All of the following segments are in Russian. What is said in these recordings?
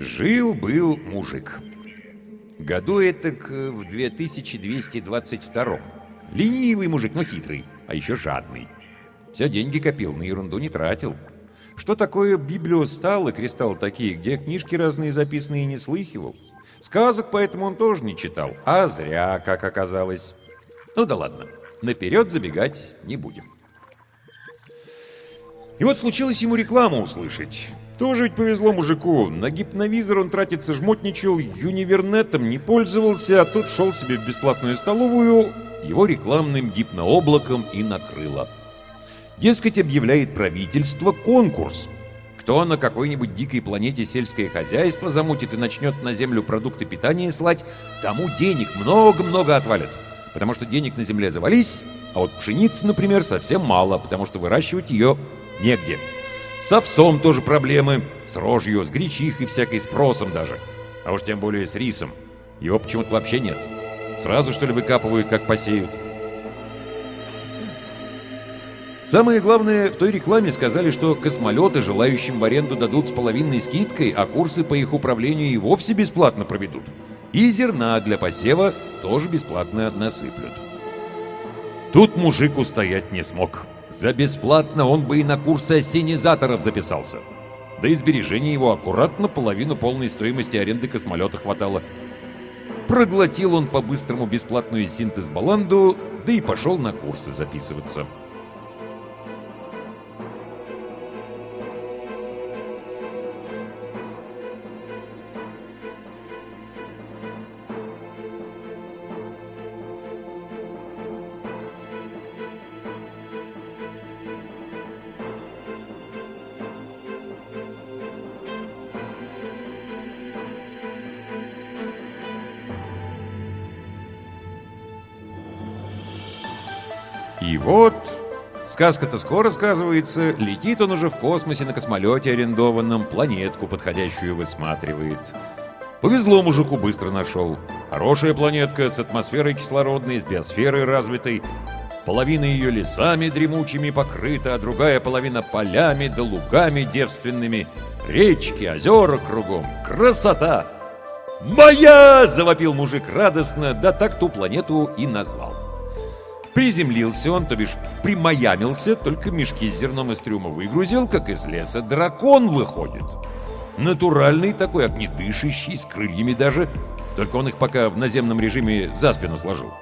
Жил-был мужик. Году это в 2222 Ленивый мужик, но хитрый, а еще жадный. Все деньги копил, на ерунду не тратил. Что такое библиосталы, кристаллы такие, где книжки разные записанные не слыхивал? Сказок поэтому он тоже не читал, а зря, как оказалось. Ну да ладно, наперед забегать не будем. И вот случилось ему рекламу услышать. Тоже ведь повезло мужику. На гипновизор он тратиться жмотничал, юнивернетом не пользовался, а тут шел себе в бесплатную столовую, его рекламным гипнооблаком и накрыло. Дескать, объявляет правительство конкурс. Кто на какой-нибудь дикой планете сельское хозяйство замутит и начнет на землю продукты питания слать, тому денег много-много отвалят. Потому что денег на земле завались, а вот пшеницы, например, совсем мало, потому что выращивать ее негде. С овсом тоже проблемы, с рожью, с гречихой всякой, спросом даже. А уж тем более с рисом. Его почему-то вообще нет. Сразу, что ли, выкапывают, как посеют. Самое главное, в той рекламе сказали, что космолеты желающим в аренду дадут с половинной скидкой, а курсы по их управлению и вовсе бесплатно проведут. И зерна для посева тоже бесплатно насыплют. Тут мужик устоять не смог. За бесплатно он бы и на курсы осенизаторов записался. Да и его аккуратно половину полной стоимости аренды космолета хватало. Проглотил он по-быстрому бесплатную синтез-баланду, да и пошел на курсы записываться. И вот, сказка-то скоро сказывается, летит он уже в космосе на космолете арендованном, планетку подходящую высматривает. Повезло мужику, быстро нашел. Хорошая планетка с атмосферой кислородной, с биосферой развитой. Половина ее лесами дремучими покрыта, а другая половина полями да лугами девственными. Речки, озера кругом. Красота! «Моя!» — завопил мужик радостно, да так ту планету и назвал. Приземлился он, то бишь примаямился, только мешки с зерном из трюма выгрузил, как из леса дракон выходит. Натуральный такой, огнедышащий, с крыльями даже, только он их пока в наземном режиме за спину сложил.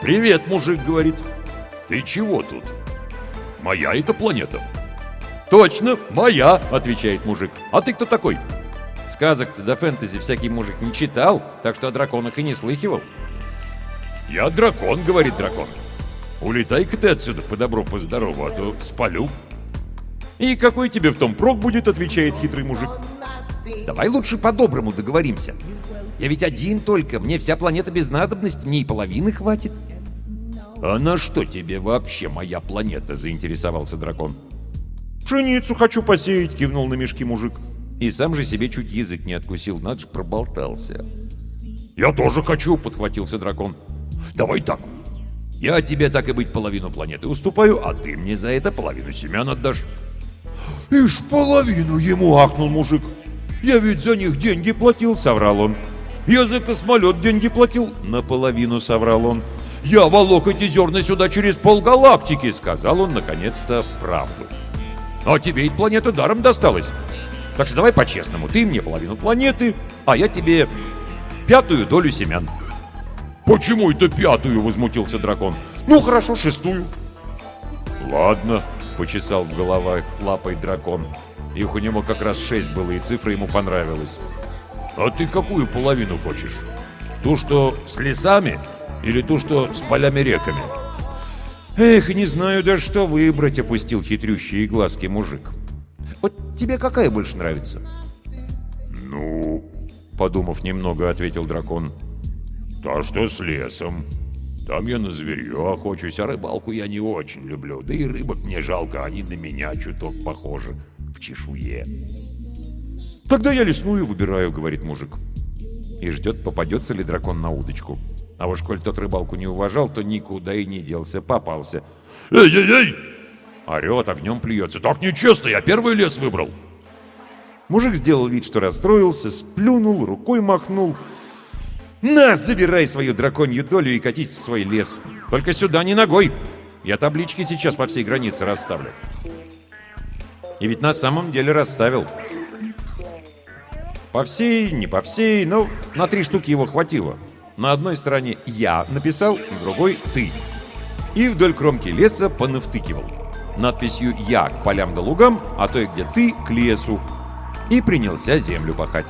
«Привет, мужик», — говорит. «Ты чего тут?» «Моя это планета». «Точно, моя», — отвечает мужик. «А ты кто такой?» Сказок-то до фэнтези всякий мужик не читал, так что о драконах и не слыхивал. «Я дракон», — говорит дракон. «Улетай-ка ты отсюда по добру, по здорову, а то спалю». «И какой тебе в том прок будет?» — отвечает хитрый мужик. «Давай лучше по-доброму договоримся. Я ведь один только, мне вся планета без надобности, мне и половины хватит». «А на что тебе вообще моя планета?» — заинтересовался дракон. «Пшеницу хочу посеять», — кивнул на мешки мужик. И сам же себе чуть язык не откусил, надо же проболтался. «Я тоже хочу», — подхватился дракон. «Давай так. Я тебе, так и быть, половину планеты уступаю, а ты мне за это половину семян отдашь». «Ишь, половину ему!» — ахнул мужик. «Я ведь за них деньги платил», — соврал он. «Я за космолет деньги платил», — наполовину соврал он. «Я волок эти зерна сюда через полгалактики», — сказал он, наконец-то, правду. «А тебе ведь планета даром досталась. Так что давай по-честному. Ты мне половину планеты, а я тебе пятую долю семян». «Почему это пятую?» — возмутился дракон. «Ну, хорошо, шестую». «Ладно», — почесал в головах лапой дракон. Их у него как раз шесть было, и цифра ему понравилась. «А ты какую половину хочешь? Ту, что с лесами, или ту, что с полями-реками?» «Эх, не знаю даже, что выбрать», — опустил хитрющие глазки мужик. «Вот тебе какая больше нравится?» «Ну...» — подумав немного, ответил дракон. «Та, что с лесом. Там я на зверье охочусь, а рыбалку я не очень люблю. Да и рыбок мне жалко, они на меня чуток похожи. В чешуе». «Тогда я лесную выбираю», — говорит мужик. И ждет, попадется ли дракон на удочку. А уж коль тот рыбалку не уважал, то никуда и не делся, попался. «Эй-эй-эй!» Орет, огнем плюется. «Так нечестно, я первый лес выбрал!» Мужик сделал вид, что расстроился, сплюнул, рукой махнул. «На, забирай свою драконью долю и катись в свой лес. Только сюда не ногой. Я таблички сейчас по всей границе расставлю». И ведь на самом деле расставил. По всей, не по всей, но на три штуки его хватило. На одной стороне «я» написал, на другой «ты». И вдоль кромки леса понавтыкивал. Надписью «я» к полям да лугам, а той, где «ты» к лесу. И принялся землю пахать.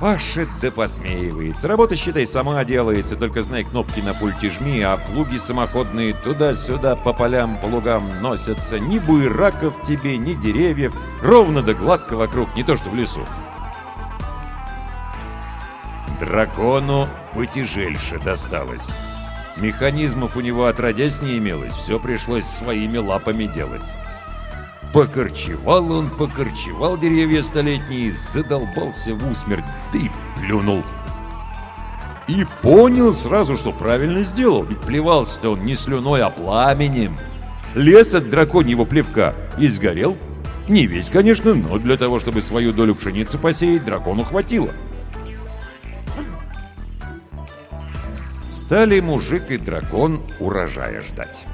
Пашет да посмеивается. Работа, считай, сама делается, только знай, кнопки на пульте жми, а плуги самоходные туда-сюда по полям, по лугам носятся. Ни буераков тебе, ни деревьев. Ровно да гладко вокруг, не то что в лесу. Дракону потяжельше досталось. Механизмов у него отродясь не имелось, все пришлось своими лапами делать. Покорчевал он, покорчевал деревья столетние, задолбался в усмерть, да плюнул. И понял сразу, что правильно сделал, ведь плевался-то он не слюной, а пламенем. Лес от драконьего плевка и сгорел. Не весь, конечно, но для того, чтобы свою долю пшеницы посеять, дракону хватило. Стали мужик и дракон урожая ждать.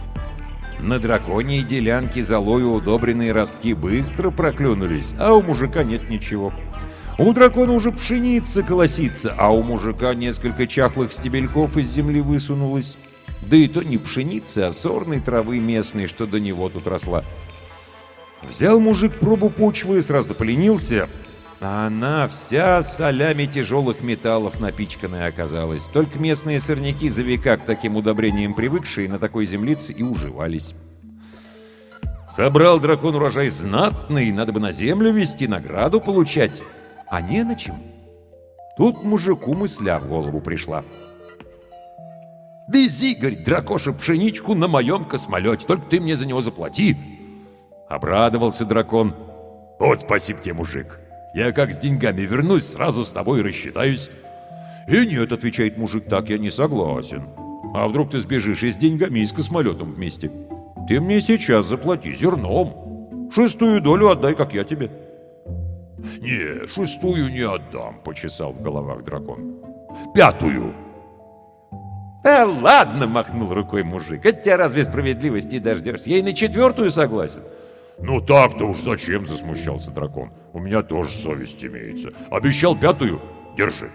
На драконьей делянке золою удобренные ростки быстро проклюнулись, а у мужика нет ничего. У дракона уже пшеница колосится, а у мужика несколько чахлых стебельков из земли высунулось. Да и то не пшеница, а сорной травы местной, что до него тут росла. Взял мужик пробу почвы и сразу поленился, а она вся солями тяжелых металлов напичканная оказалась. Только местные сорняки за века к таким удобрениям привыкшие на такой землице и уживались. Собрал дракон урожай знатный, надо бы на землю вести, награду получать. А не на чем. Тут мужику мысля в голову пришла. «Вези, — говорит, — дракоша, пшеничку на моем космолете, только ты мне за него заплати!» Обрадовался дракон. «Вот спасибо тебе, мужик! Я как с деньгами вернусь, сразу с тобой рассчитаюсь. И нет, отвечает мужик, так я не согласен. А вдруг ты сбежишь и с деньгами, и с космолетом вместе? Ты мне сейчас заплати зерном. Шестую долю отдай, как я тебе. Не, шестую не отдам, почесал в головах дракон. Пятую. «А ладно!» — махнул рукой мужик. «От тебя разве справедливости дождешься? Я и на четвертую согласен». «Ну так-то уж зачем?» — засмущался дракон. «У меня тоже совесть имеется. Обещал пятую? Держи».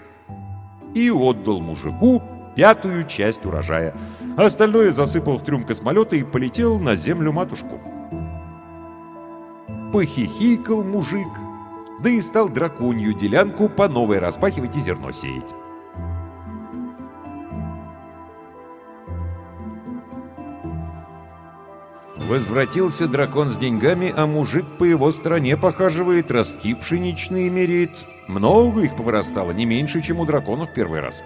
И отдал мужику пятую часть урожая. Остальное засыпал в трюм космолета и полетел на землю матушку. Похихикал мужик, да и стал драконью делянку по новой распахивать и зерно сеять. Возвратился дракон с деньгами, а мужик по его стороне похаживает, ростки пшеничные меряет. Много их повырастало, не меньше, чем у дракона в первый раз.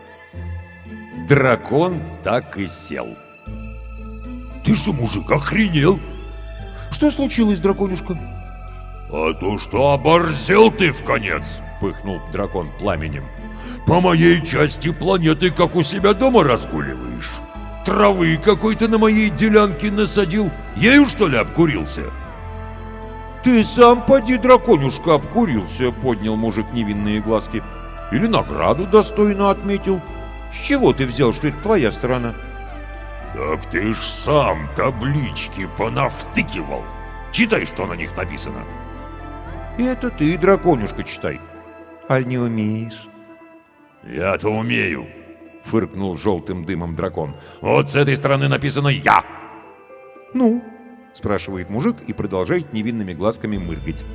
Дракон так и сел. «Ты что, мужик, охренел?» «Что случилось, драконюшка?» «А то, что оборзел ты в конец!» — пыхнул дракон пламенем. «По моей части планеты, как у себя дома разгуливаешь!» Травы какой-то на моей делянке насадил. Ею, что ли, обкурился?» «Ты сам, поди, драконюшка, обкурился», — поднял мужик невинные глазки. «Или награду достойно отметил. С чего ты взял, что это твоя сторона?» «Так ты ж сам таблички понавтыкивал. Читай, что на них написано». «Это ты, драконюшка, читай. Аль не умеешь?» «Я-то умею», — фыркнул желтым дымом дракон. «Вот с этой стороны написано «Я». «Ну?» — спрашивает мужик и продолжает невинными глазками мыргать.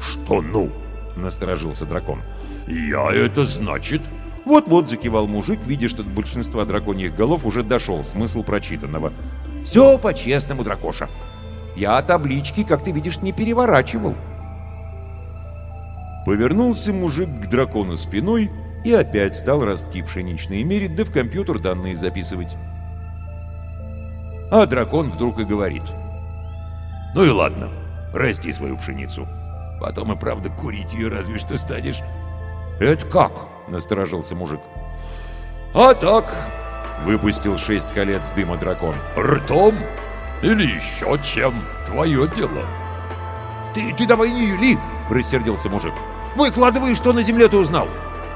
«Что «ну?» — насторожился дракон. «Я это значит...» Вот-вот закивал мужик, видя, что от большинства драконьих голов уже дошел смысл прочитанного. «Все по-честному, дракоша. Я таблички, как ты видишь, не переворачивал». Повернулся мужик к дракону спиной и опять стал ростки пшеничные мерить, да в компьютер данные записывать. А дракон вдруг и говорит. «Ну и ладно, расти свою пшеницу. Потом и правда курить ее разве что станешь». «Это как?» — насторожился мужик. «А так!» — выпустил шесть колец дыма дракон. «Ртом? Или еще чем? Твое дело!» «Ты, ты давай не юли!» рассердился мужик. «Выкладывай, что на земле ты узнал.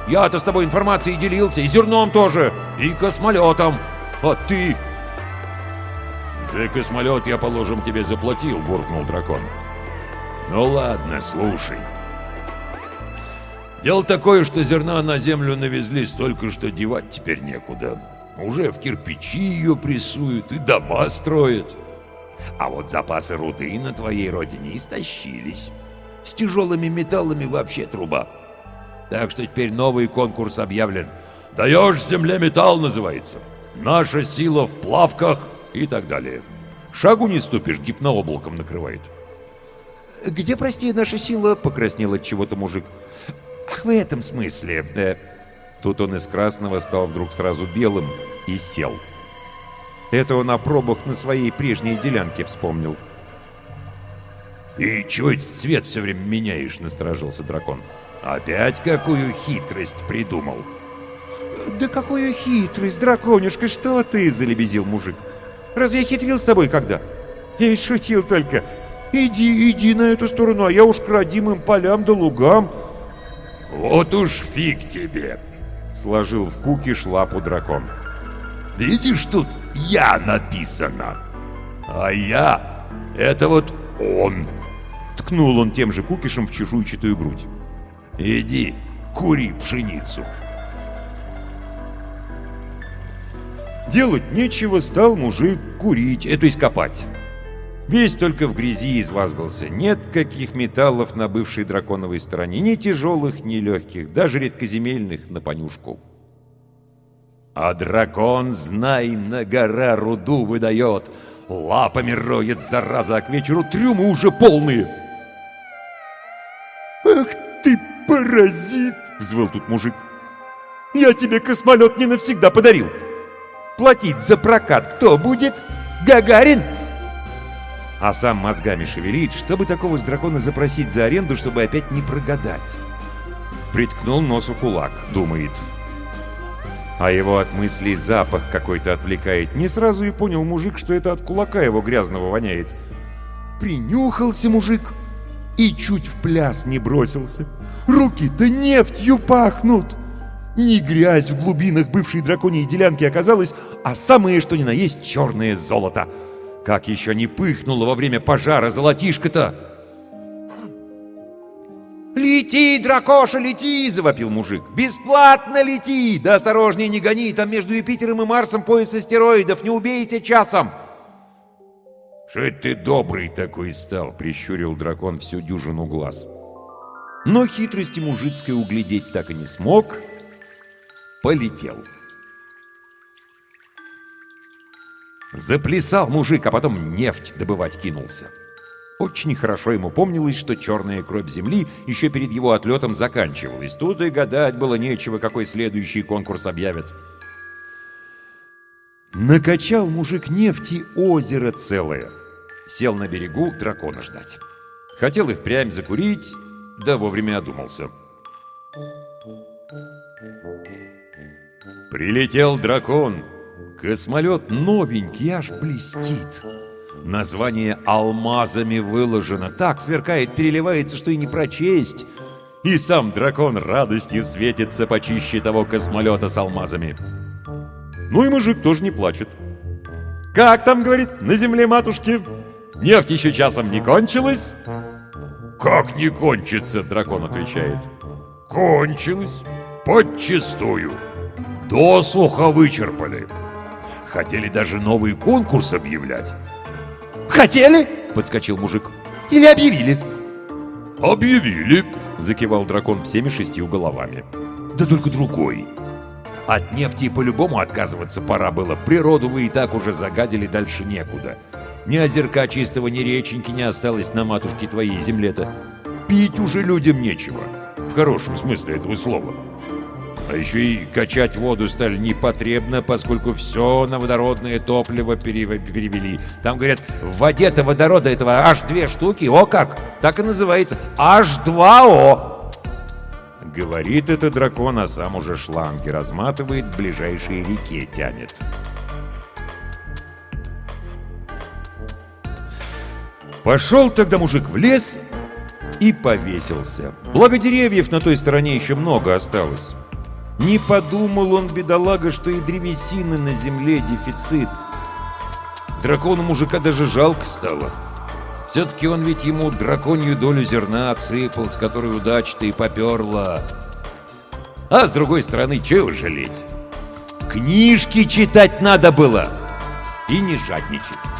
Я-то с тобой информацией делился, и зерном тоже, и космолетом. А ты...» «За космолет я, положим, тебе заплатил», — буркнул дракон. «Ну ладно, слушай. Дело такое, что зерна на землю навезли столько, что девать теперь некуда. Уже в кирпичи ее прессуют и дома строят. А вот запасы руды на твоей родине истощились. С тяжелыми металлами вообще труба. Так что теперь новый конкурс объявлен. «Даешь земле металл» называется. «Наша сила в плавках» и так далее. Шагу не ступишь, гипнооблаком накрывает. «Где, прости, наша сила?» — покраснел от чего-то мужик. «Ах, в этом смысле...» э, Тут он из красного стал вдруг сразу белым и сел. Это он о пробах на своей прежней делянке вспомнил. «Ты чего этот цвет все время меняешь?» — насторожился дракон. «Опять какую хитрость придумал?» «Да какую хитрость, драконюшка, что ты?» — залебезил мужик. «Разве я хитрил с тобой когда? Я ведь шутил только. Иди, иди на эту сторону, а я уж к родимым полям да лугам». «Вот уж фиг тебе!» — сложил в кукиш лапу дракон. «Видишь, тут «Я» написано, а «я» — это вот он. Ткнул он тем же кукишем в чешуйчатую грудь. «Иди, кури пшеницу». Делать нечего, стал мужик курить, это есть копать. Весь только в грязи извазгался. Нет каких металлов на бывшей драконовой стороне, ни тяжелых, ни легких, даже редкоземельных на понюшку. А дракон, знай, на гора руду выдает, лапами роет, зараза, а к вечеру трюмы уже полные. «Ах ты, паразит!» — взвыл тут мужик. «Я тебе космолет не навсегда подарил. Платить за прокат кто будет? Гагарин?» А сам мозгами шевелит, чтобы такого с дракона запросить за аренду, чтобы опять не прогадать. Приткнул носу кулак, думает. А его от мыслей запах какой-то отвлекает. Не сразу и понял мужик, что это от кулака его грязного воняет. Принюхался мужик и чуть в пляс не бросился. Руки-то нефтью пахнут. Не грязь в глубинах бывшей драконьей делянки оказалась, а самое что ни на есть черное золото — как еще не пыхнуло во время пожара золотишко-то! «Лети, дракоша, лети!» — завопил мужик. «Бесплатно лети! Да осторожнее не гони! Там между Юпитером и Марсом пояс астероидов! Не убейся часом!» «Что ты добрый такой стал?» — прищурил дракон всю дюжину глаз. Но хитрости мужицкой углядеть так и не смог. Полетел. Заплясал мужик, а потом нефть добывать кинулся. Очень хорошо ему помнилось, что черная кровь земли еще перед его отлетом заканчивалась. Тут и гадать было нечего, какой следующий конкурс объявят. Накачал мужик нефти озеро целое. Сел на берегу дракона ждать. Хотел их прям закурить, да вовремя одумался. Прилетел дракон, Космолет новенький, аж блестит. Название алмазами выложено. Так сверкает, переливается, что и не прочесть. И сам дракон радостью светится почище того космолета с алмазами. Ну и мужик тоже не плачет. «Как там, — говорит, — на земле матушки? Нефть еще часом не кончилась?» «Как не кончится?» — дракон отвечает. «Кончилась. Подчистую. Досуха вычерпали. Хотели даже новый конкурс объявлять. «Хотели?» — подскочил мужик. «Или объявили?» «Объявили!» — закивал дракон всеми шестью головами. «Да только другой. От нефти по-любому отказываться пора было. Природу вы и так уже загадили, дальше некуда. Ни озерка чистого, ни реченьки не осталось на матушке твоей земле-то. Пить уже людям нечего. В хорошем смысле этого слова. А еще и качать воду стали непотребно, поскольку все на водородное топливо перевели. Там, говорят, в воде-то водорода этого аж две штуки. О как! Так и называется. H2O. Говорит это дракон, а сам уже шланги разматывает, в ближайшей реке тянет. Пошел тогда мужик в лес и повесился. Благо деревьев на той стороне еще много осталось. Не подумал он, бедолага, что и древесины на земле дефицит. Дракону мужика даже жалко стало. Все-таки он ведь ему драконью долю зерна отсыпал, с которой удача-то и поперла. А с другой стороны, чего жалеть? Книжки читать надо было и не жадничать.